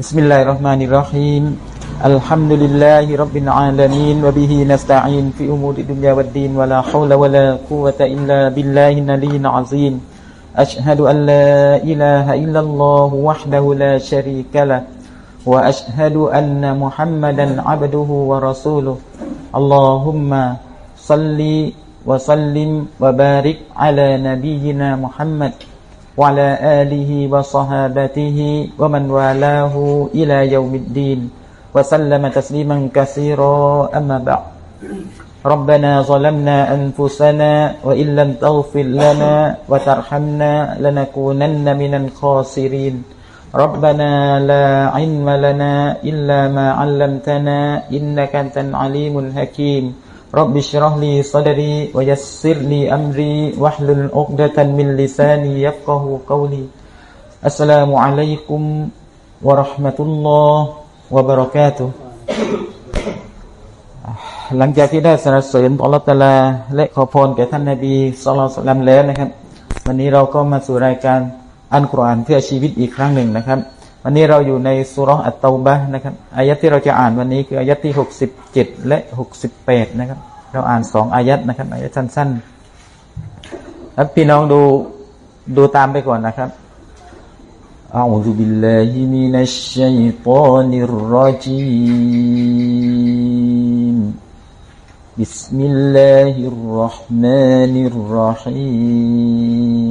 بسم الله الرحمن الرحيم الحمد لله رب العالمين وبه نستعين في أمور الدنيا والدين ولا حول ولا قوة إلا بالله العلي العظيم أشهد أن لا إله إلا الله وحده لا شريك له وأشهد أن محمدا عبده ورسوله اللهم صل وسلم وبارك على نبينا محمد وعلى آله وصحابته ومن والاه إلى يوم الدين. وسلم تسليما كثيرا. أما بعد. ربنا ظلمنا أنفسنا وإن لم تغفر لنا وترحمنا لنكونن من الخاسرين. ربنا لا علم لنا إلا ما علمتنا إنك أنت العليم الحكيم. رب اشرح لي صدري ويسر لي أمري واحلل عقدة من لساني يفقه قولي السلام عليكم ورحمة الله وبركاته หลังจากที่ได้สรรเสริญอัลลอฮฺตะลา และขอพรแก่ท่านนาบีสุลต่านแล้วนะครับ วันนี้เราก็มาสู่รายการอันกุรอานเพื่อชีวิตอีกครั้งหนึ่งนะครับ วันนี้เราอยู่ในสุรษอัตตาบะนะครับอายัดที่เราจะอ่านวันนี้คืออายัดที่หกสิบเจ็ดและหกสิบแปดนะครับ เราอ่านสองอายัดนะครับอายัดสั้นๆแล้วพี่น้องดูดูตามไปก่อนนะครับ أعوذ بالله من الشيطان الرجيم بسم الله الرحمن الرحيم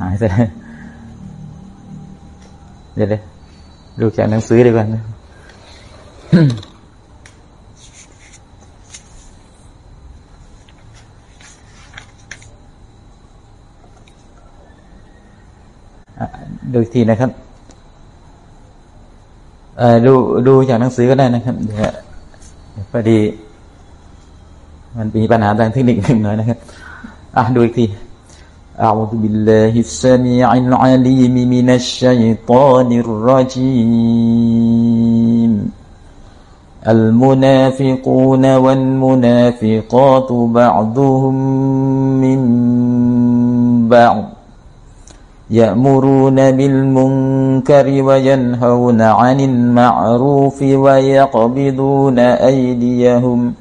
หายไปเดี๋ยวเลยดูจากหนังสือดีกว่านะดูทีนะครับดูดูจากหนังสือก็ได้นะครับเดี๋ยวพอดี มันมีปัญหาทางเทคนิคหนึ่งหน่อยนะครับ อะดูอีกที أعوذ بالله السميع العليم من الشيطان الرجيم. المنافقون والمنافقات بعضهم من بعض يأمرون بالمنكر وينهون عن المعروف ويقبضون أيديهم.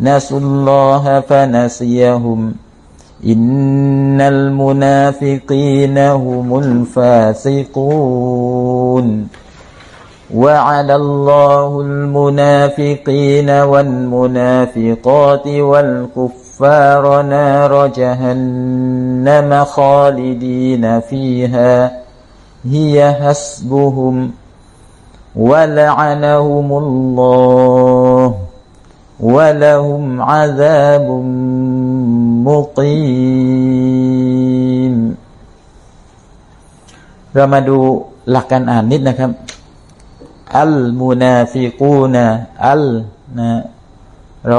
نسوا الله فنسيهم. إن المنافقين هم الفاسقون وعد الله المنافقين والمنافقات والكفار نار جهنم خالدين فيها هي حسبهم ولعنهم الله ولهم عذاب مقيم เรามาดูหลักการอ่านนิดนะครับ อัลมูนาฟิกูนะอัลนะเรา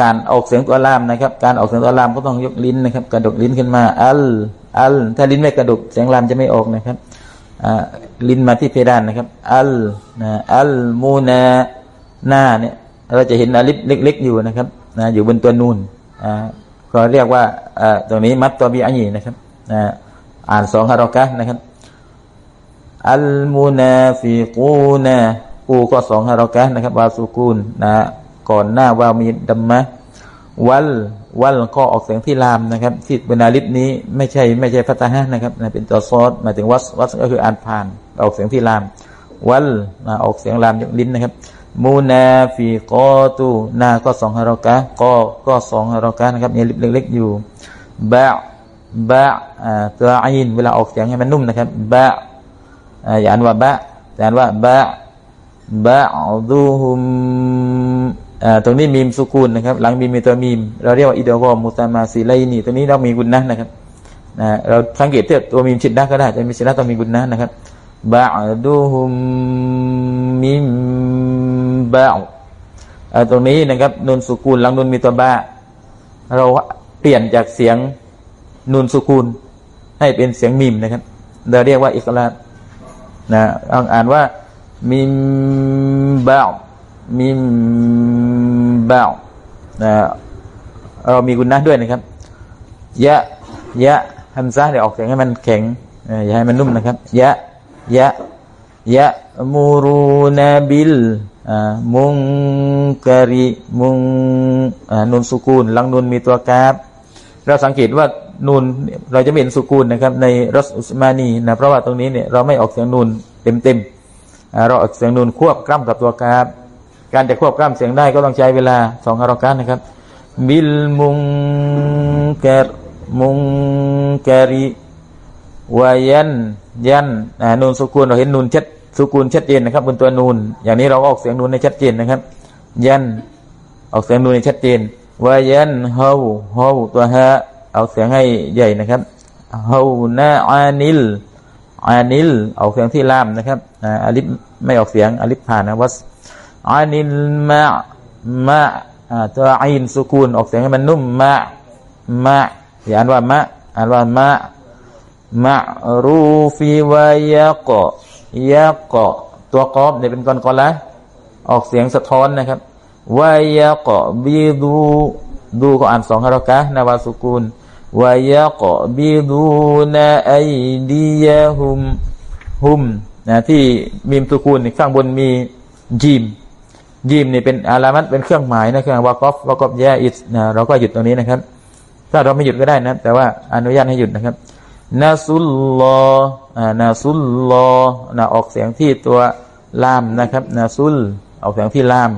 การออกเสียงตัวลามนะครับ การออกเสียงตัวลามก็ต้องยกลิ้นนะครับ กระดกลิ้นขึ้นมา อัลอัลถ้าลิ้นไม่กระดกเสียงลามจะไม่ออกนะครับลิ้นมาที่เพดานนะครับ อัลนะอัลมูนานาเนี่ยเราจะเห็นอลิฟเล็ก ๆ อยู่นะครับนะอยู่บนตัวนูนอ่า ก็เรียกว่าตัวนี้มัดตัวบีอันยีนะครับอ่านสองฮารอกะนะครับ อัลมูนาฟิกูนากูก็สองฮารอกะนะครับวาสุกูนนะก่อนหน้าวามีดัมมะวัลวัลก็ออกเสียงที่ลามนะครับที่บนาลิฟนี้ไม่ใช่ไม่ใช่พัตฮะนะครับนะเป็นตัวซอสหมายถึงวัสวัสก็คืออ่านผ่าน ออกเสียงที่ลาม วัลนะออกเสียงลามยกลิ้นนะครับ มูนาฟิกอตูนาก็สองฮารอกะก็ก็สองฮารอกะนะครับมีลิบเล็กๆอยู่บะบะตัวอินเวลาออกเสียงให้มันนุ่มนะครับบะอย่าอ่านว่าบะแต่อ่านว่าบะบะดูฮุมตรงนี้มีมสุกูลนะครับ หลังมีมีตัวมีม เราเรียกว่าอิดวอมุตามาซีไลนีตัวนี้เรามีกุนนะนะครับนะเราสังเกตเทียบตัวมีมชิดนะก็ได้จะมีชิดนะต้องมีกุนนะนะครับบาดูฮุมมิม บาตรงนี้นะครับนุนสุกูลหลังนุนมีตัวบาเราเปลี่ยนจากเสียงนุนสุกูล ให้เป็นเสียงมิมนะครับเราเรียกว่าอิกลานะอ่านว่ามิมบามิมบานะเรามีกุนนะด้วยนะครับ ยะ ยะฮัมซาเดี๋ยวออกเสียงให้มันแข็งอย่าให้มันนุ่มนะครับ ยะ ยะ ยะมูรูนบิล มุงกะริมุงนุนสุกูลลังนุนมีตัวกาบเราสังเกตว่านูนเราจะเห็นสุกูลนะครับ ในรัสอุสมานีนะเพราะว่าตรงนี้เนี่ยเราไม่ออกเสียงนูนเต็มเต็มเราออกเสียงนูนควบกล้ำกับตัวกาบการจะควบกล้ำเสียงได้ก็ต้องใช้เวลาสองฮารอการนะครับบิลมุงกะมุงกะริวายันยันนูนสุกูลเราเห็นนูนชัด สุกูลชัดเจนนะครับบนตัวนูน อย่างนี้เราออกเสียงนูนในชัดเจนนะครับ ยันออกเสียงนูนในชัดเจนวายันเฮาเฮาตัวฮะเอาเสียงให้ใหญ่นะครับเฮานาอานิลอานิลออกเสียงที่ล่ามนะครับอาลิฟไม่ออกเสียงอาลิฟผ่านนะวัสอานิลมะมะตัวอินสุกูลออกเสียงให้มันนุ่มมะมะอย่าอ่านว่ามะอ่านว่ามะมะรูฟีวายะก ยะกาะตัวกอบเนี่ยเป็นกอนกอนละออกเสียงสะท้อนนะครับวายะกาะบีดูดูก็อ่านสองฮารกะนาวาสุกูลวายะกาะบีดูนาไอดียะฮุมฮุมนะที่มีมสุกูลข้างบนมีจีมจีมนี่เป็นอารามัดเป็นเครื่องหมายนะครับวากอฟวากอฟยอิสนะเราก็หยุดตรงนี้นะครับ ถ้าเราไม่หยุดก็ได้นะ แต่ว่าอนุญาตให้หยุดนะครับ นาซุลลอนาซุลลอนะออกเสียงที่ตัวลามนะครับนาซุลออกเสียงที่ลาม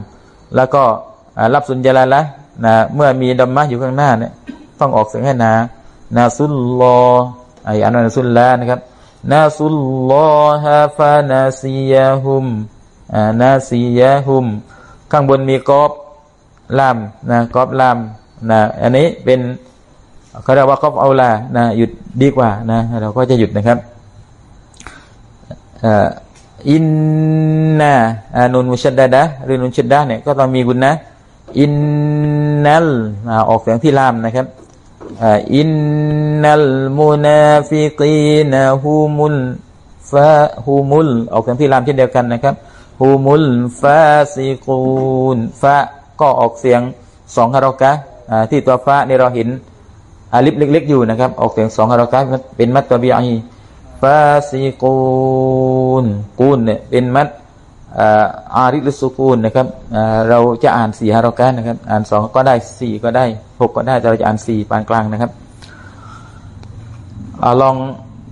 แล้วก็รับสุญญาละนะเมื่อมีดัมมะอยู่ข้างหน้าเนี่ยต้องออกเสียงให้นานาซุลลอไออันนาซุลละนะครับนาซุลลอฮะฟานาซียะฮุมนาซียะฮุม ข้างบนมีกอบลามนะกอบลามนะอันนี้เป็น เขาเรียกว่าเขาเอาละนะหยุดดีกว่านะเราก็จะหยุดนะครับإن نون مشددة หรือ نون شدةเนี่ยก็ต้องมีغنة إن الออกเสียงที่لام นะครับ إن المنافقين هم الفا هم الออกเสียงที่لام เช่นเดียวกันนะครับ هم الفاسقون فاก็ออกเสียงสอง حركة ที่ตัว فاءเนี่ยเราเห็น อาลิฟเล็กๆอยู่นะครับ ออกเสียงสองฮารากะเป็นมัตตบีอีฟาซิกูนกูนเนี่ยเป็นมัตอาริลสุกูนนะครับเราจะอ่านสี่ฮารากะนะครับ อ่านสองก็ได้สี่ก็ได้หกก็ได้แต่เราจะอ่านสี่ปานกลางนะครับอลอง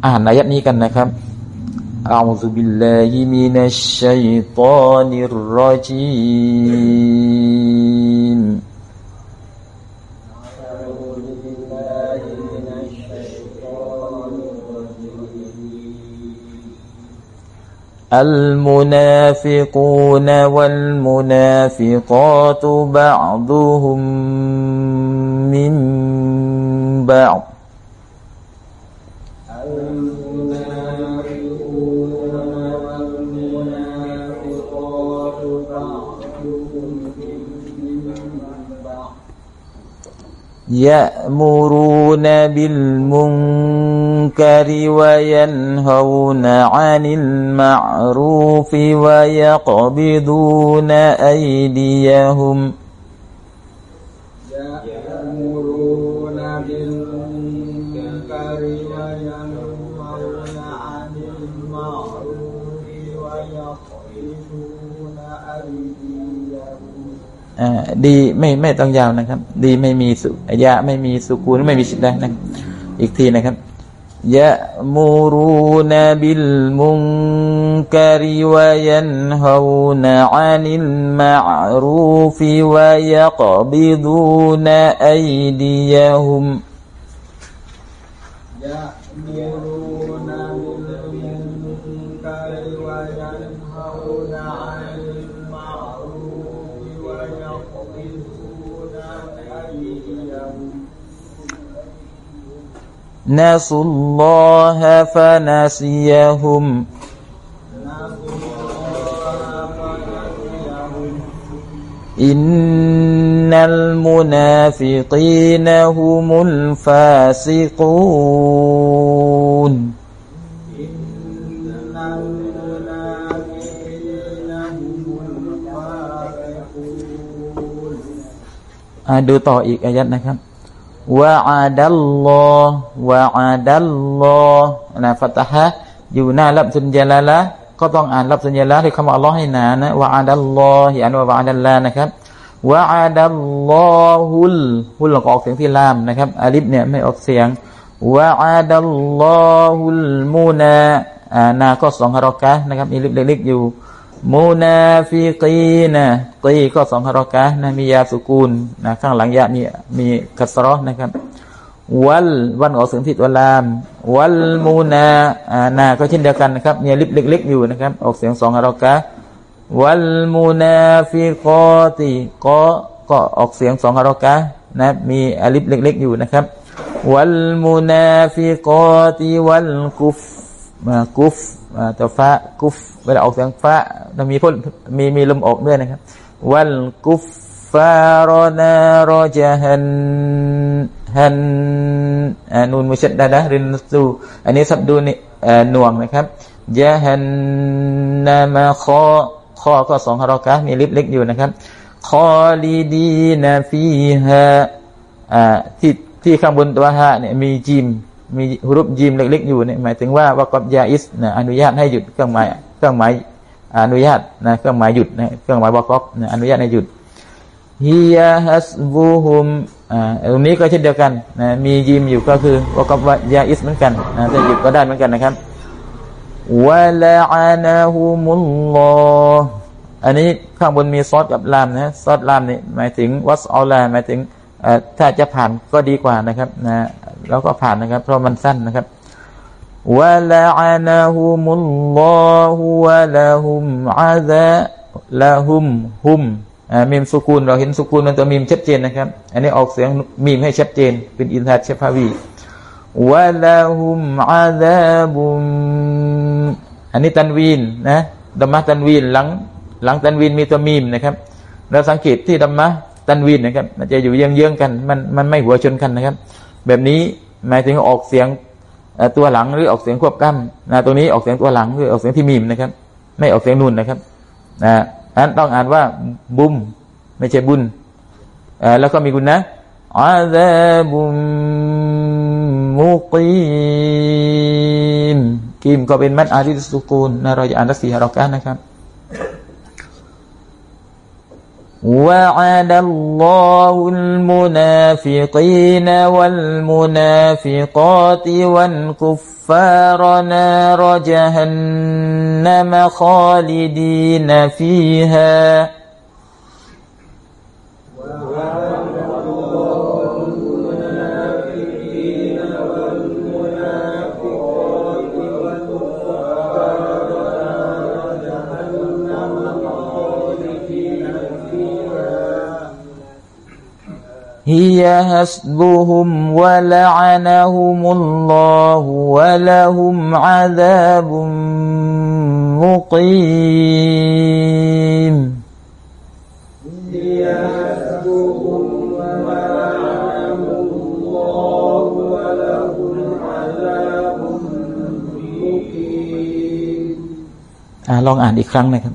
อ่านอายัดนี้กันนะครับ أعوذ بالله من الشيطان الرجيم المنافقون والمنافقات بعضهم من بعض. يأمرون بالمنكر وينهون عن المعروف ويقبضون أيديهم يأمرون بالمنكر وينهون عن المعروف ويقبضون ดีไม่ไม่ต้องยาวนะครับ ดีไม่มีสุยะไม่มีสุกูลไม่มีชิดนะนะอีกทีนะครับยะมูรูนบิลมุงกริวยันฮาวนะอานิลมารูฟิวยะกบิดูนอัยดียะฮุม نسوا الله فنسيهم إن المنافقين هم الفاسقون المنافقين อ่าดูต่ออีกอายัดนะครับ วะอาดัลลอฮ์วะอาดัลลอฮ์นะฟัตฮะอยู่หน้ารับสุญญาละละก็ต้องอ่านรับสุญญาละที่คำว่าอัลลอฮ์ให้หนานะวะอาดัลลอฮ์อ่านว่าวะอาดัลลานะครับวะอาดัลลอฮุลฮุลก็ออกเสียงที่ลามนะครับอาลิฟเนี่ยไม่ออกเสียงวะอาดัลลอฮุลมูนาอ่านาก็สองฮารอกะนะครับมีลิฟเล็กๆอยู่ المنافقين กีก็สอง حركة นะมี ياء سكون นะข้างหลัง ياء มีมี كسرةนะครับ وال والออกเสียงที่ตัว لام والمناอ่านาก็เช่นเดียวกันนะครับมี ألفเล็กๆอยู่นะครับ ออกเสียงสอง حركة والمنافقاتก็ก็ออกเสียงสอง حركة นะมี ألفเล็ก ๆ อยู่นะครับ والمنافقات والกุฟมากุฟ ตัวฟ้ากุฟเวลาออกเสียงฟ้าต้องมีพ่นมีมีลมออกด้วยนะครับ วัลกุฟฟารนารจฮันฮันอานูนมุชดดาดะรินสูอันนี้สับดูนี่อ่าหน่วงนะครับยะฮันนามาคอคอก็สองฮารอกะมีลิปเล็กอยู่นะครับคอลีดีนาฟีฮาอ่าที่ที่ข้างบนตัวฮะเนี่ยมีจิม มีฮุรุบยิมเล็ก ๆ อยู่เนี่ยหมายถึงว่าวากอบยาอิสนะอนุญาตให้หยุดเครื่องหมายเครื่องหมายอนุญาตนะเครื่องหมายหยุดนะเครื่องหมายวากอบนะอนุญาตให้หยุดฮิยาฮัสบูฮุมอ่าตรงนี้ก็เช่นเดียวกันนะมียิมอยู่ก็คือวากอบยาอิสเหมือนกันนะถ้าหยุดก็ได้เหมือนกันนะครับวะลาอานะฮุมุลลออันนี้ข้างบนมีซอสกับลามนะซอสลามนี่หมายถึงวัสอัลลาหมายถึงถ้าจะผ่านก็ดีกว่านะครับนะ แล้วก็ผ่านนะครับ เพราะมันสั้นนะครับวะลาอานะฮุมุลลอฮุวะละฮุมอาซาละฮุมฮุมมีมสุกูลเราเห็นสุกูลมันตัวมีมชัดเจนนะครับ อันนี้ออกเสียงมีมให้ชัดเจน เป็นอินทาเชฟาวีวะละฮุมอาซาบุมอันนี้ตันวีนนะดัมมะตันวีนหลังหลังตันวีนมีตัวมีมนะครับเราสังเกตที่ดัมมะตันวีนนะครับมันจะอยู่เยื้องๆกัน มันมันไม่หัวชนกันนะครับ แบบนี้หมายถึงออกเสียงตัวหลังหรือออกเสียงควบกล้ำนะตัวนี้ออกเสียงตัวหลังหรือออกเสียงที่มีมนะครับ ไม่ออกเสียงนูนนะครับนะอันต้องอ่านว่าบุมไม่ใช่บุญแล้วก็มีกุณนะอาซาบุมมุกีมกีมก็เป็นมัดอาริสุกูลนะเราจะอ่านรักสีฮารอกันนะครับ وعد الله المنافقين والمنافقات والكفار نار جهنم خالدين فيها هي حسبهم ولعنهم الله ولهم عذاب مقيمอ่าลองอ่านอีกครั้งนะครับ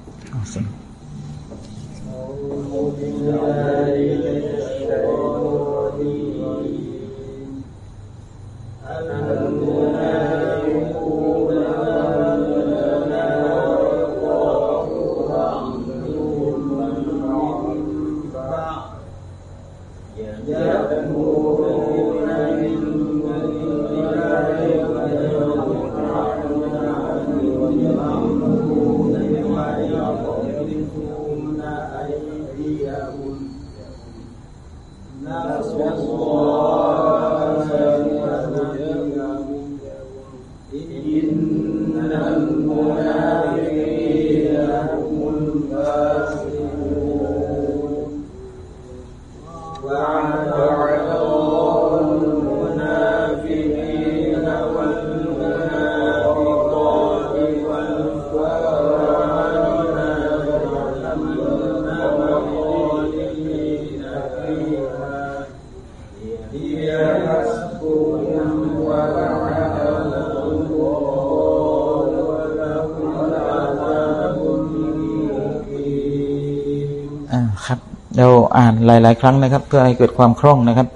หลาย ๆ ครั้งนะครับ เพื่อให้เกิดความคล่องนะครับ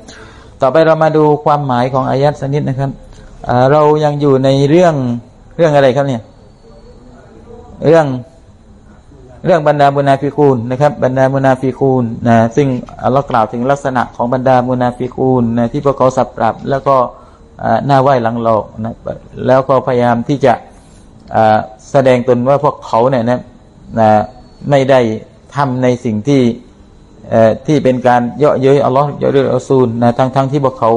ต่อไปเรามาดูความหมายของอายัดสักนิดนะครับเรายังอยู่ในเรื่องเรื่องอะไรครับเนี่ย เรื่องเรื่องบรรดามุนาฟิคูนนะครับ บรรดามุนาฟิคูนนะซึ่งเรากล่าวถึงลักษณะของบรรดามุนาฟิคูนนะที่พวกเขาสับปรับ แล้วก็หน้าไหวหลังหลอกนะแล้วก็พยายามที่จะแสดงตนว่าพวกเขาเนี่ยนะนะไม่ได้ทำในสิ่งที่ ที่เป็นการเยาะเย้ยอัลลอฮ์เยาะเย้ยรอซูลนะทั้งทั้งที่พวกเขา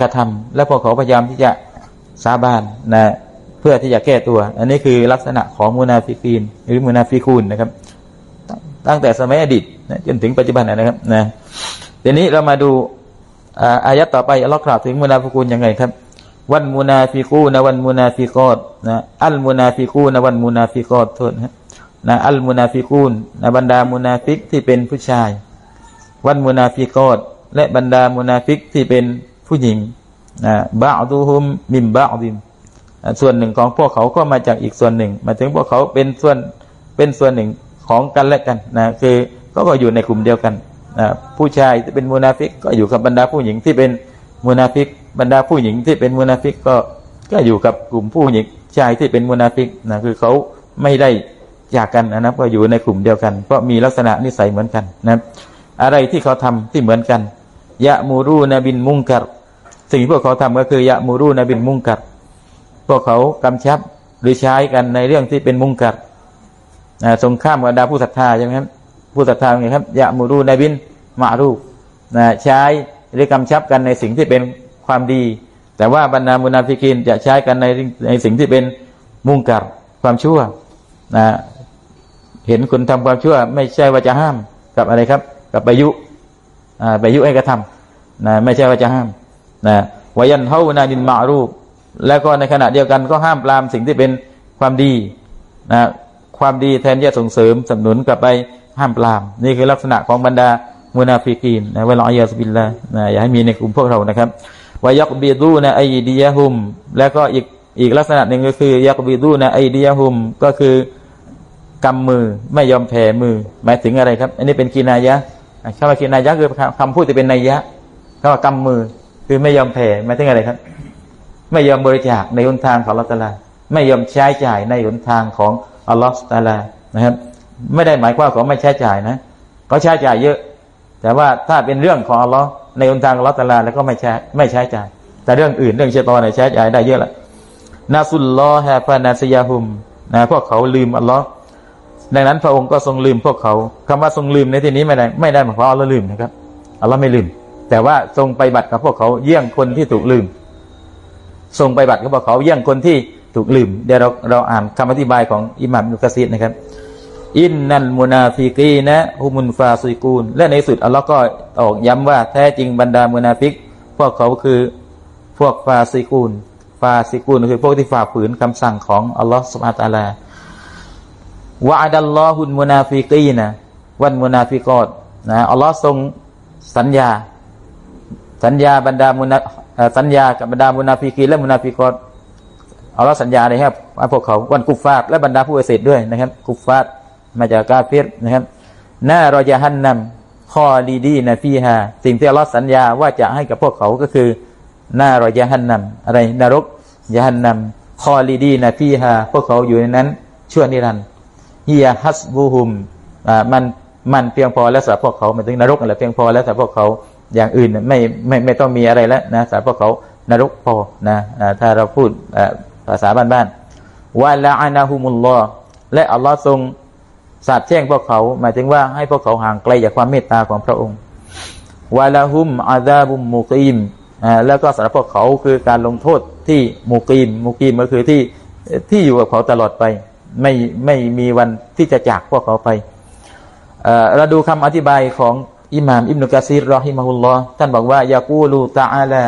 กระทำและพวกเขาพยายามที่จะสาบานนะเพื่อที่จะแก้ตัว อันนี้คือลักษณะของمنافقين หรือ منافقونนะครับ ตั้งแต่สมัยอดีตนะจนถึงปัจจุบันนะครับนะทีนี้เรามาดูอายัดต่อไปอัลลอฮ์กล่าวถึงمنافقون ยังไงครับ المنافقون والمنافقاتนะالمنافقون والمنافقاتโทษนะ นะالمنافقونนะบรรดามุนาฟิกที่เป็นผู้ชาย والمنافقاتและบรรดามุนาฟิกที่เป็นผู้หญิงนะبعضهم من بعضส่วนหนึ่งของพวกเขาก็มาจากอีกส่วนหนึ่ง หมายถึงพวกเขาเป็นส่วนเป็นส่วนหนึ่งของกันและกันนะคือก็ก็อยู่ในกลุ่มเดียวกันนะผู้ชายที่เป็นมุนาฟิกก็อยู่กับบรรดาผู้หญิงที่เป็นมุนาฟิก บรรดาผู้หญิงที่เป็นมุนาฟิกก็ก็อยู่กับกลุ่มผู้หญิงชายที่เป็นมุนาฟิกนะคือเขาไม่ได้ จากกันนะครับก็อยู่ในกลุ่มเดียวกัน เพราะมีลักษณะนิสัยเหมือนกันนะครับ อะไรที่เขาทำที่เหมือนกันيأمرون بالمنكرสิ่งที่พวกเขาทำก็คือيأمرون بالمنكرพวกเขากำชับหรือใช้กันในเรื่องที่เป็นمنكر นะตรงข้ามกับบรรดาผู้ศรัทธาใช่ไหมครับผู้ศรัทธาไงครับيأمرون بالมารูนะใช้หรือกำชับกันในสิ่งที่เป็นความดี แต่ว่าบรรดามุนาฟิกินจะใช้กันในในสิ่งที่เป็นมุงกัดความชั่วนะ เห็นคนทำความชั่ว ไม่ใช่ว่าจะห้ามกับอะไรครับ กับไปยุไปยุให้กระทำนะไม่ใช่ว่าจะห้ามนะวายันเฮานาดินมารูป แล้วก็ในขณะเดียวกันก็ห้ามปรามสิ่งที่เป็นความดีนะความดีแทนที่จะส่งเสริมสนับสนุนกลับไปห้ามปราม นี่คือลักษณะของบรรดาمنافقين นะ والعياذ بالله นะอย่าให้มีในกลุ่มพวกเรานะครับويقبضون أيديهم แล้วก็อีกอีกลักษณะหนึ่งก็คือيقبضون أيديهمก็คือ กำมือไม่ยอมแผ่มือ หมายถึงอะไรครับ อันนี้เป็นكناية คำว่า كنايةคือคำพูดที่เป็นนัยยะคำว่ากำมือคือไม่ยอมแผ่หมายถึงอะไรครับ ไม่ยอมบริจาคในหนทางของอัลลอฮฺตาลาไม่ยอมใช้จ่ายในหนทางของอัลลอฮฺตาลานะครับ ไม่ได้หมายความว่าไม่ใช้จ่ายนะเขาใช้จ่ายเยอะ แต่ว่าถ้าเป็นเรื่องของอัลลอฮ์ในหนทางอัลลอฮฺตาลาแล้วก็ไม่ใช้ไม่ใช้จ่าย แต่เรื่องอื่นเรื่องเชตอนใช้จ่ายได้เยอะละนาสุลลอฮะฟานาสยาฮุมนะพวกเขาลืมอัลลอฮ์ ดังนั้นพระองค์ก็ทรงลืมพวกเขาคำว่าทรงลืมในที่นี้ไม่ได้ไม่ได้หมายความว่าอัลลอฮ์ลืมนะครับอัลลอฮ์ไม่ลืม แต่ว่าทรงปฏิบัติกับพวกเขาเยี่ยงคนที่ถูกลืม ทรงปฏิบัติกับพวกเขาเยี่ยงคนที่ถูกลืม เดี๋ยวเราเราอ่านคำอธิบายของอิหม่ามนุกซีดนะครับ إن المنافقين هم الفاسقون และในสุดอัลลอฮ์ก็ออกย้ำว่าแท้จริงบรรดามุนาฟิก พวกเขาคือพวก فاسقون فاسقونคือพวกที่ฝ่าฝืนคำสั่งของอัลลอฮ์سبحانه وتعالى وعد الله المنافقين والمنافقات นะอัลลอฮ์ทรงสัญญา สัญญาบรรดามุนาสัญญากับบรรดามุนาฟิกีนและมุนาฟิกอตอัลลอฮ์สัญญาเลยครับว่าพวกเขาวันกุฟฟาดและบรรดาผู้เสดด้วยนะครับ กุฟฟาดมาจากกาเฟรนะครับหน้ารอยาหันนำข้อดีดีนะฟีฮาสิ่งที่อัลลอฮ์สัญญาว่าจะให้กับพวกเขาก็คือหน้ารอยาหันนำอะไรนรกยาหันนำข้อดีดีนะฟีฮาพวกเขาอยู่ในนั้นชั่วนิรันดร์ เฮียฮัสบูฮุมอ่ามันมันเพียงพอแล้วสำหรับพวกเขาหมายถึงนรกอะไรเพียงพอแล้วสำหรับพวกเขาอย่างอื่นไม่ไม่ไม่ต้องมีอะไรแล้วนะสำหรับพวกเขานรกพอนะถ้าเราพูดภาษาบ้านๆว่าละอานาฮุมุลลอและอัลลอฮ์ทรงสาบแช่งพวกเขาหมายถึงว่าให้พวกเขาห่างไกลจากความเมตตาของพระองค์วาลาฮุมอาซาบุมมุกีมแล้วก็สำหรับพวกเขาคือการลงโทษที่ مقيم مقيم ก็คือที่ที่อยู่กับเขาตลอดไป ไม่ไม่มีวันที่จะจากพวกเขาไปเราดูคำอธิบายของอิหม่ามอิบนุกะซีรรอฮิมะฮุลลอฮ์ท่านบอกว่ายากูลูตาอาลา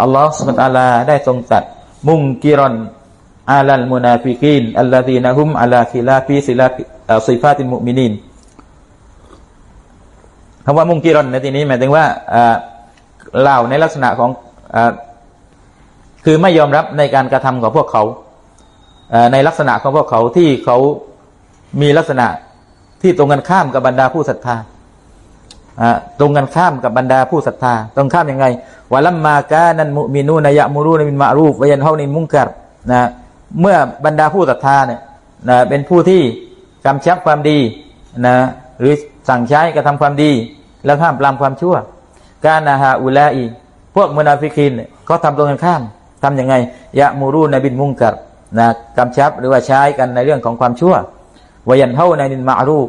อัลลอฮ์สุบตาลาได้ทรงตัด มุงกิรอนอาลัลมุนาฟิกีนอัลลอฮีนะฮุมอัลลาคิลาฟีซิลาซิฟาติมุมินินคำว่ามุงกิรอนในที่นี้หมายถึงว่าเล่าในลักษณะของอคือไม่ยอมรับในการกระทำของพวกเขา ในลักษณะของพวกเขาที่เขามีลักษณะที่ตรงกันข้ามกับบรรดาผู้ศรัทธาตรงกันข้ามกับบรรดาผู้ศรัทธา ตรงข้ามยังไงวะลัมมากานันมุมินูนายะมูรูนบินมารูฟวยันเฮานินมุงกัรนะเมื่อบรรดาผู้ศรัทธาเนี่ยนะเป็นผู้ที่กำชับความดีนะหรือสั่งใช้กระทำความดี แล้วห้ามปรามความชั่ว การนาฮาอุลาอีพวกมุนาฟิกินเขาทำตรงกันข้ามทำยังไงยะมูรูนบินมุงกัร นะกำชับหรือว่าใช้กันในเรื่องของความชั่ววายันเฮาในนินมารูฟ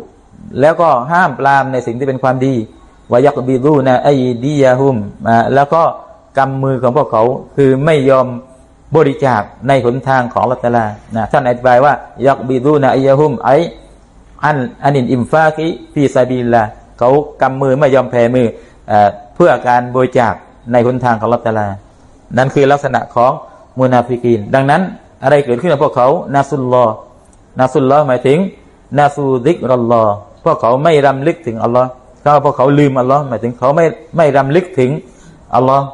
แล้วก็ห้ามปรามในสิ่งที่เป็นความดีวายักบิรูนะไอดียาฮุมแล้วก็กำมือของพวกเขาคือไม่ยอมบริจาคในหนทางของลัตลานะท่านอธิบายว่าيقبضون أيديهم أي عن الإنفاق في سبيل الله เขากำมือไม่ยอมแผ่มือเพื่อการบริจาคในหนทางของอัลลอฮ์ตะอาลา นั่นคือลักษณะของมุนาฟิกีน ดังนั้น อะไรเกิดขึ้นกับพวกเขาنسوا الله نسوا الله หมายถึง نسوا ذكر الله พวกเขาไม่รำลึกถึงอัลลอฮ์ก็เพราะเขาลืมอัลลอฮ์หมายถึงเขาไม่ไม่รำลึกถึงอัลลอฮ์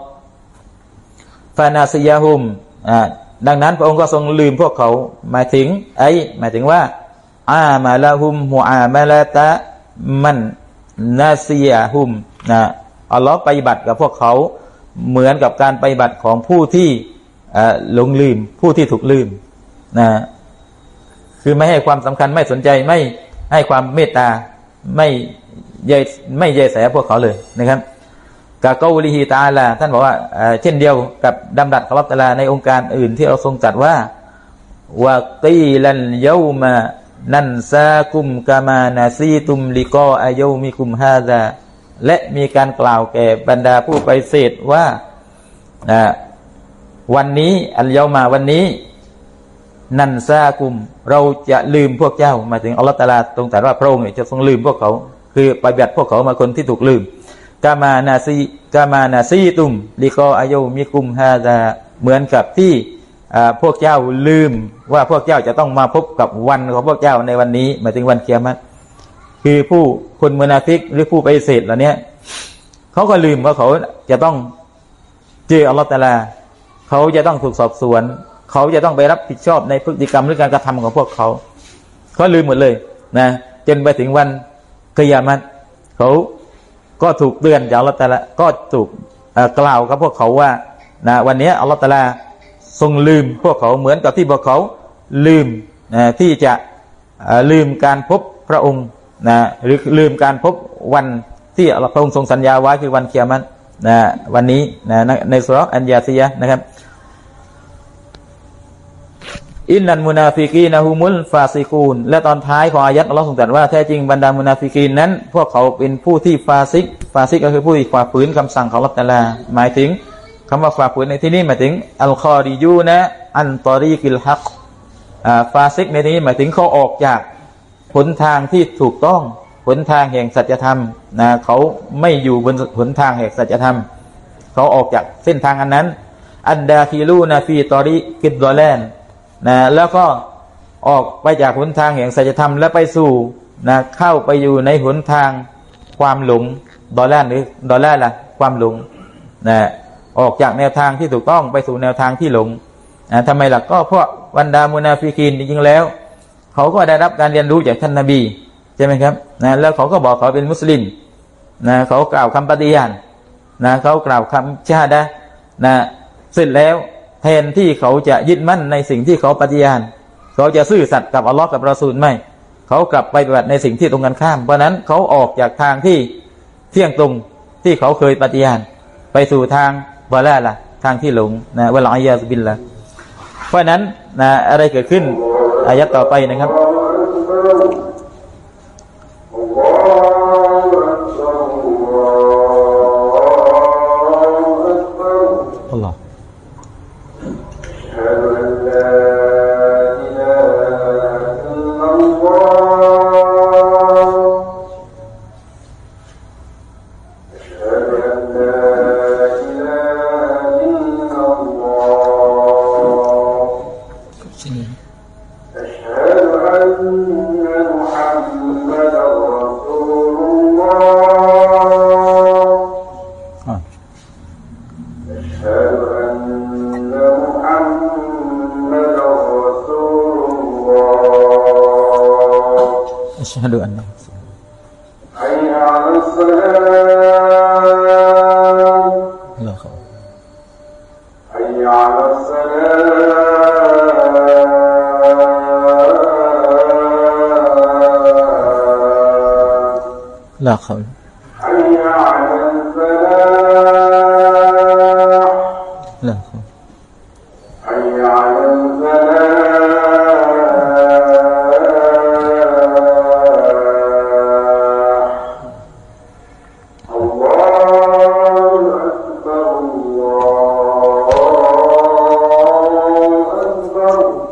ฟานาสยาฮุมอ่าดังนั้นพระองค์ก็ทรงลืมพวกเขาหมายถึงไอ้หมายถึงว่าอามาลาฮุมหัวอามาลาตะมันนาซียฮุมนะอัลลอฮ์ปฏิบัติกับพวกเขาเหมือนกับการปฏิบัติของผู้ที่ หลงลืมผู้ที่ถูกลืมนะคือไม่ให้ความสำคัญไม่สนใจไม่ให้ความเมตตาไม่เยไม่เยแสพวกเขาเลยนะครับกาเกาลิฮีตาลาท่านบอกว่าเช่นเดียวกับดำดัดขลับตาลาในองค์การอื่นที่เราทรงจัดว่าวาตีลันเยามานันซากุมกามานาซีตุมลิกออายุมิคุมฮาซาและมีการกล่าวแก่บรรดาผู้ไปเสดว่า วันนี้ อันเยามาวันนี้ นันซากุม เราจะลืมพวกเจ้ามาถึงอัลลอฮฺตาลาตรงแต่ว่าพระองค์จะทรงลืมพวกเขา คือไปบัดพวกเขามาคนที่ถูกลืมกามานาซีกามานาซีตุมลิกออายุมิกุมฮาดาเหมือนกับที่พวกเจ้าลืมว่าพวกเจ้าจะต้องมาพบกับวันของพวกเจ้าในวันนี้หมายถึงวันเกียรติคือผู้คนมุนาฟิกหรือผู้ไปเสดเหล่านี้เขาก็ลืมว่าเขาจะต้องเจออัลลอฮฺตาลา เขาจะต้องถูกสอบสวน เขาจะต้องไปรับผิดชอบในพฤติกรรมหรือการกระทำของพวกเขาเขาลืมหมดเลยนะจนไปถึงวันกยามัตเขาก็ถูกเตือนจากอัลลอฮฺตาลาก็ถูกกล่าวกับพวกเขาว่านะวันนี้อัลลอฮฺตาลาทรงลืมพวกเขาเหมือนกับที่พวกเขาลืมนะที่จะลืมการพบพระองค์นะหรือลืมการพบวันที่พระองค์ทรงสัญญาไว้คือวันเกียรตินะวันนี้นะในสุรอัญญาซียะนะครับ อินนันมุนาฟิกีนะฮุมุลฟาซิกูนและตอนท้ายของอายัดอัลลอฮ์ทรงตรัสว่าแท้จริงบรรดามุนาฟิกีนนั้น พวกเขาเป็นผู้ที่ฟาซิก ฟาซิกก็คือผู้ที่ฝ่าฝืนคำสั่งของอัลลอฮ์ตะอาลา หมายถึงคำว่าฝ่าฝืนในที่นี้หมายถึง الخارجون عن طريق الحق ฟาซิกในที่นี้หมายถึงเขาออกจากหนทางที่ถูกต้องหนทางแห่งสัจธรรมนะเขาไม่อยู่บนหนทางแห่งสัจธรรม เขาออกจากเส้นทางอันนั้น الداخلون في طريق الضلال นะแล้วก็ออกไปจากหนทางแห่งสัจธรรมและไปสู่นะเข้าไปอยู่ในหนทางความหลงضلال หรือ ضلالة ความหลงนะออกจากแนวทางที่ถูกต้องไปสู่แนวทางที่หลงนะทำไมล่ะก็เพราะบรรดามุนาฟิกีนจริงๆแล้ว เขาก็ได้รับการเรียนรู้จากท่านนาบีใช่ไหมครับนะแล้วเขาก็บอกเขาเป็นมุสลิมนะเขากล่าวคำปฏิญาณนะเขากล่าวคำชาดะนะเสร็จแล้ว แทนที่เขาจะยึดมั่นในสิ่งที่เขาปฏิญาณ เขาจะซื่อสัตย์กับอัลลอฮ์กับรอซูลไม่ เขากลับไปปฏิบัติในสิ่งที่ตรงกันข้าม เพราะนั้นเขาออกจากทางที่เที่ยงตรงที่เขาเคยปฏิญาณ ไปสู่ทางวะลาละทางที่หลงนะวะลายาสบินละเพราะนั้นนะอะไรเกิดขึ้นอายัดต่อไปนะครับ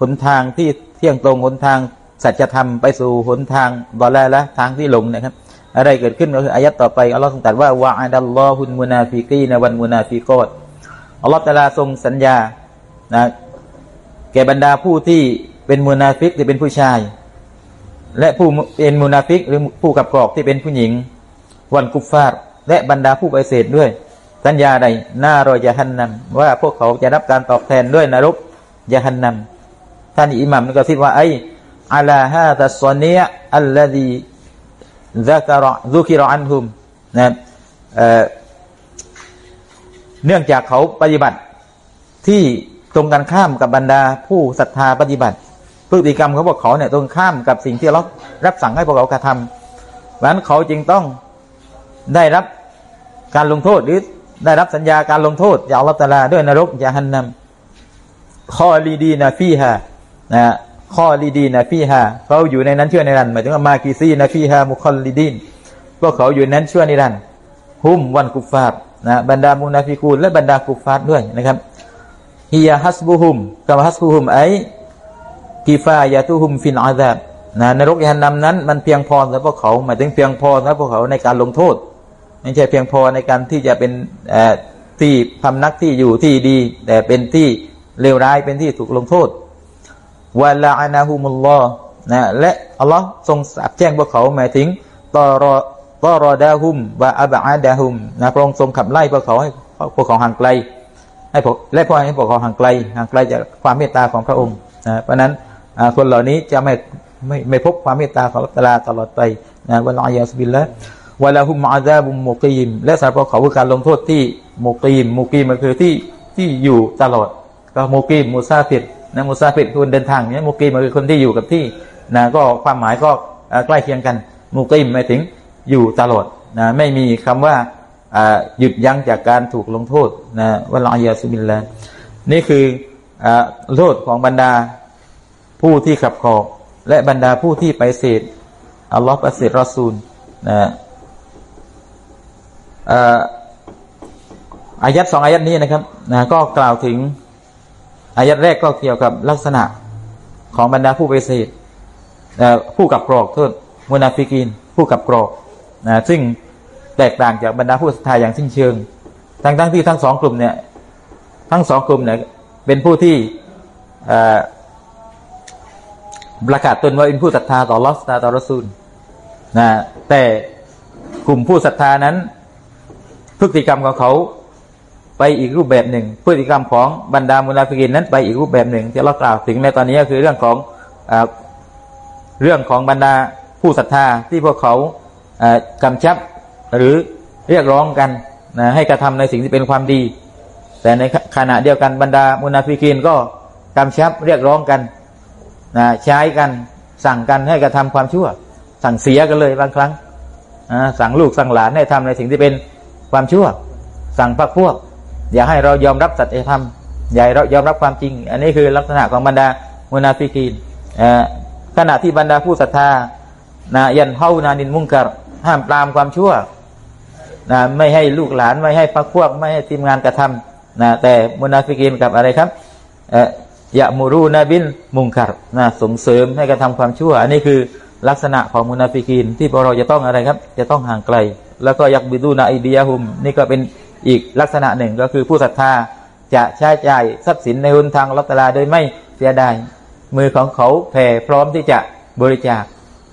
หนทางที่เที่ยงตรงหนทางสัจธรรมไปสู่หนทาง ضلالة ทางที่หลงนะครับ อะไรเกิดขึ้นก็คืออายะฮ์ต่อไปอัลลอฮ์ทรงตรัสว่าวะอัลลอฮุนมุนาฟิกีนวันมุนาฟิกอดอัลลอฮ์ตะลาทรงสัญญานะแก่บรรดาผู้ที่เป็นมุนาฟิกที่เป็นผู้ชาย และผู้เป็นมุนาฟิกหรือผู้กลับกลอกที่เป็นผู้หญิง วันกุฟฟาร์และบรรดาผู้ไปเสธด้วย สัญญาใดหน้ารอยยะฮันนัมว่าพวกเขาจะรับการตอบแทนด้วยนรกยะฮันนัม ท่านอิหมัมก็คิดว่าไอ้อาลาฮาตัสซเนียอัลลดีซักรอซุกิรออันฮุมนะเนื่องจากเขาปฏิบัติที่ตรงกันข้ามกับบรรดาผู้ศรัทธาปฏิบัติ พฤติกรรมเขาบอกเขาเนี่ยตรงข้ามกับสิ่งที่เรารับสั่งให้พวกเรากระทำดังนั้นเขาจึงต้องได้รับการลงโทษหรือได้รับสัญญาการลงโทษจากอัลลอฮฺตะอาลาด้วยนรกยาฮันนัมคอลีดีนาฟีฮา นะฮะข้อลีดีนาฟีฮาเขาอยู่ในนั้นเชื่อในรันหมายถึงว่ามากีซีนาฟีฮามุคอลลีดีนพวกเขาอยู่ในนั้นเชื่อในรันฮุมวันกุฟฟาร์นะบรรดามุนาฟิกูลและบรรดากุฟฟาร์ด้วยนะครับฮิยาฮัสบุฮุมกามฮัสบุฮุมไอกิฟายาตุฮุมฟินอาซาบนะนรกยานัมนั้นมันเพียงพอสำหรับพวกเขาหมายถึงเพียงพอสำหรับพวกเขาในการลงโทษ ไม่ใช่เพียงพอในการที่จะเป็นที่พำนักที่อยู่ที่ดี แต่เป็นที่เลวร้ายเป็นที่ถูกลงโทษ วะลาอานาฮุมุลลอนะและอัลลอฮ์ทรงสาปแจ้งพวกเขาหมายถึงตอรอตอรอดาฮุมวะอับอาดาฮุมนะพระองค์ทรงขับไล่พวกเขาให้พวกเขาห่างไกล ให้พวกและพอให้พวกเขาห่างไกลห่างไกลจากความเมตตาของพระองค์นะเพราะนั้นคนเหล่านี้จะไม่ไม่ไม่พบความเมตตาของอัลลอฮ์ตลาตลอดไปนะวะลาอัยาสบิลละวะลาฮุมอาซาบุมมุกีมและสำหรับพวกเขาคือการลงโทษที่ مقيم مقيم ก็คือที่ที่อยู่ตลอดก็ مقيم مسافر นะ مسافر คือคนเดินทางเนี่ย مقيم ก็คือคนที่อยู่กับที่นะก็ความหมายก็ใกล้เคียงกัน مقيم หมายถึงอยู่ตลอดนะไม่มีคำว่าอ่าหยุดยั้งจากการถูกลงโทษนะวะลาอัยาสบิลละนี่คือโทษของบรรดาผู้ที่ขับขอกและบรรดาผู้ที่ไปเสดอัลลอฮ์ประเสริฐรอซูลนะอ่ออายัดสองอายัดนี้นะครับนะก็กล่าวถึง อายัดแรกก็เกี่ยวกับลักษณะของบรรดาผู้ไปเสดเอ่ผู้กับกรอกโทษมุนาฟิกีนผู้กลับกลอกนะซึ่งแตกต่างจากบรรดาผู้ศรัทธาอย่างสิ้นเชิง ทั้งทั้งที่ทั้งสองกลุ่มเนี่ย ทั้งสองกลุ่มเนี่ยเป็นผู้ที่ประกาศตนว่าเป็นผู้ศรัทธาต่ออัลลอฮ์ศรัทธาต่อรอซูลนะแต่กลุ่มผู้ศรัทธานั้น พฤติกรรมของเขา ไปอีกรูปแบบหนึ่ง พฤติกรรมของบรรดามุนาฟิกีนนั้นไปอีกรูปแบบหนึ่ง ที่เรากล่าวถึงในตอนนี้ก็คือเรื่องของเอเรื่องของบรรดาผู้ศรัทธาที่พวกเขากำชับหรือเรียกร้องกันนะให้กระทำในสิ่งที่เป็นความดี แต่ในขณะเดียวกันบรรดามุนาฟิกินก็กำชับเรียกร้องกันนะใช้กันสั่งกันให้กระทำความชั่ว สั่งเสียกันเลยบางครั้งสั่งลูกสั่งหลานให้ทำในสิ่งที่เป็นความชั่ว สั่งพรรคพวก อย่าให้เรายอมรับสัจธรรมอย่าให้เรายอมรับความจริง อันนี้คือลักษณะของบรรดามุนาฟิกีนขณะที่บรรดาผู้ศรัทธานะ ينهون عن المنكر ห้ามปรามความชั่วนะไม่ให้ลูกหลานไม่ให้พรรคพวกไม่ให้ทีมงานกระทำนะแต่มุนาฟิกีนกับอะไรครับเอ่อยะมูรูนาบินมุงกัรนะส่งเสริมให้กระทำความชั่ว อันนี้คือลักษณะของมุนาฟิกีนที่พวกเราจะต้องอะไรครับ จะต้องห่างไกล แล้วก็ يقبضون أيديهم นี่ก็เป็น อีกลักษณะหนึ่งก็คือผู้ศรัทธาจะใช้จ่ายทรัพย์สินในหุนทางอัลอฮฺตอาลาโดยไม่เสียดายมือของเขาแผ่พร้อมที่จะบริจาค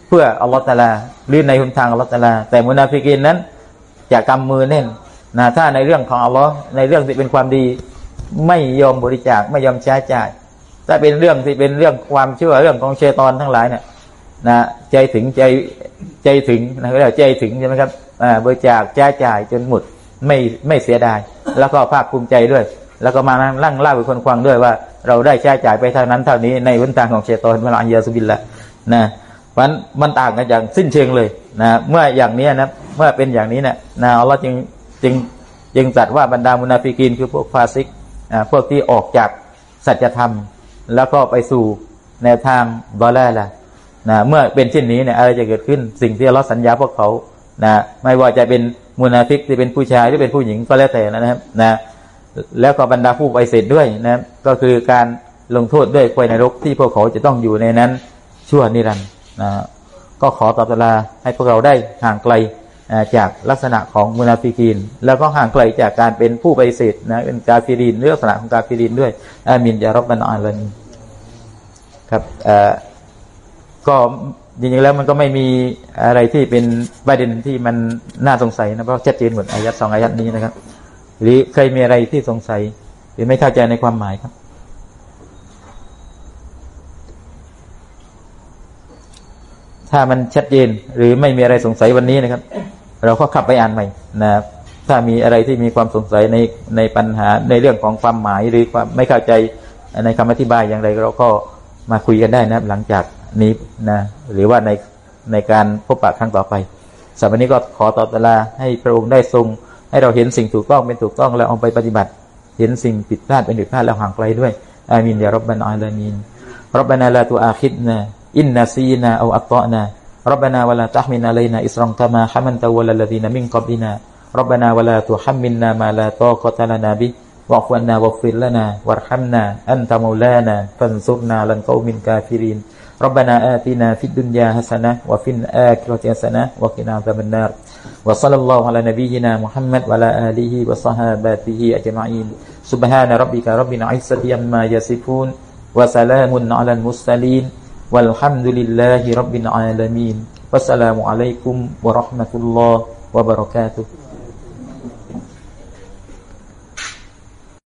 เพื่ออัลลอฮฺตอาลาหรือในหุนทางอัลลอฮฺตอาลา แต่มุนาฟิกีนนั้นจะกำมือแน่นนะถ้าในเรื่องของอัลลอฮ์ในเรื่องที่เป็นความดี ไม่ยอมบริจาคไม่ยอมใช้จ่ายถ้าเป็นเรื่องที่เป็นเรื่องความเชื่อเรื่องของเชตอนทั้งหลายเนี่ยนะใจถึงใจใจถึงนะก็เรียกใจถึงใช่ไหมครับอ่าบริจาคใช้จ่ายจนหมด ไม่ไม่เสียดาย แล้วก็ภาคภูมิใจด้วย แล้วก็มานั่งลั่งเล่าให้คนฟังด้วยว่า เราได้ใช้จ่ายไปเท่านั้นเท่านี้ในวินทางของเชตอนเวลาอันยาสุบินละนะเพราะฉะนั้นมันต่างกันอย่างสิ้นเชิงเลยนะเมื่ออย่างนี้นะเมื่อเป็นอย่างนี้เนี่ยนะอัลลอฮ์จึงจึงจึงตรัสว่าบรรดามุนาฟิกินคือพวกฟาซิกอ่าพวกที่ออกจากสัจธรรม แล้วก็ไปสู่แนวทาง ضلالة นะเมื่อเป็นเช่นนี้เนี่ยอะไรจะเกิดขึ้นสิ่งที่อัลลอฮ์สัญญาพวกเขานะไม่ว่าจะเป็น มุนาฟิกที่เป็นผู้ชายหรือเป็นผู้หญิงก็แล้วแต่นะครับนะแล้วก็บรรดาผู้ปฏิเสธด้วยนะก็คือการลงโทษด้วยควยนรกที่พวกเขาจะต้องอยู่ในนั้น ชั่วนิรันดร์นะก็ขอต่ออัลลอฮ์ตะอาลาให้พวกเราได้ห่างไกลจากลักษณะของมุนาฟิกีน แล้วก็ห่างไกลจากการเป็นผู้ปฏิเสธนะเป็น كافرين เรื่องลักษณะของ كافرين ด้วยอามินยารบบันอาลันครับเออก็ จริงๆแล้วมันก็ไม่มีอะไรที่เป็นประเด็นที่มันน่าสงสัยนะเพราะชัดเจนหมดอายัดสองอายัดนี้นะครับ หรือเคยมีอะไรที่สงสัย หรือไม่เข้าใจในความหมายครับถ้ามันชัดเจนหรือไม่มีอะไรสงสัยวันนี้นะครับ เราก็ขับไปอ่านใหม่นะครับถ้ามีอะไรที่มีความสงสัยในในปัญหาในเรื่องของความหมายหรือความไม่เข้าใจในคำอธิบายอย่างไรเราก็มาคุยกันได้นะครับ หลังจาก นี้นะหรือว่าในในการพบปะครั้งต่อไปสำหรับนี้ก็ขอต่อเวลาให้พระองค์ได้ทรง ให้เราเห็นสิ่งถูกต้องเป็นถูกต้องแล้วเอาไปปฏิบัติ เห็นสิ่งผิดพลาดเป็นผิดพลาดแล้วห่างไกลด้วยอามินยารับบันอัลลามีนรับบานาลาตัวอาคิดนะอินนาซีนาเอาอัตตะนะรับบานาเวลาตักมินอะไนะอิสรองตามาฮามันตะวลาะดีนะมิงกอบดินารับบานาเวลาตัวฮัมินนามาลาตอกตาลานาบิวะควนนาวะฟิลลานาวัรฮัมนาอันตะมูลานาฟันซุรนาลันกอมินกาฟิริน ربنا آتنا في الدنيا حسنة وفي الآخرة حسنة وقنا عذاب النار وصلى الله على نبينا محمد وعلى آله وصحابته أجمعين سبحان ربك رب العزة عما يصفون وسلام على المرسلين والحمد لله رب العالمين والسلام عليكم ورحمة الله وبركاته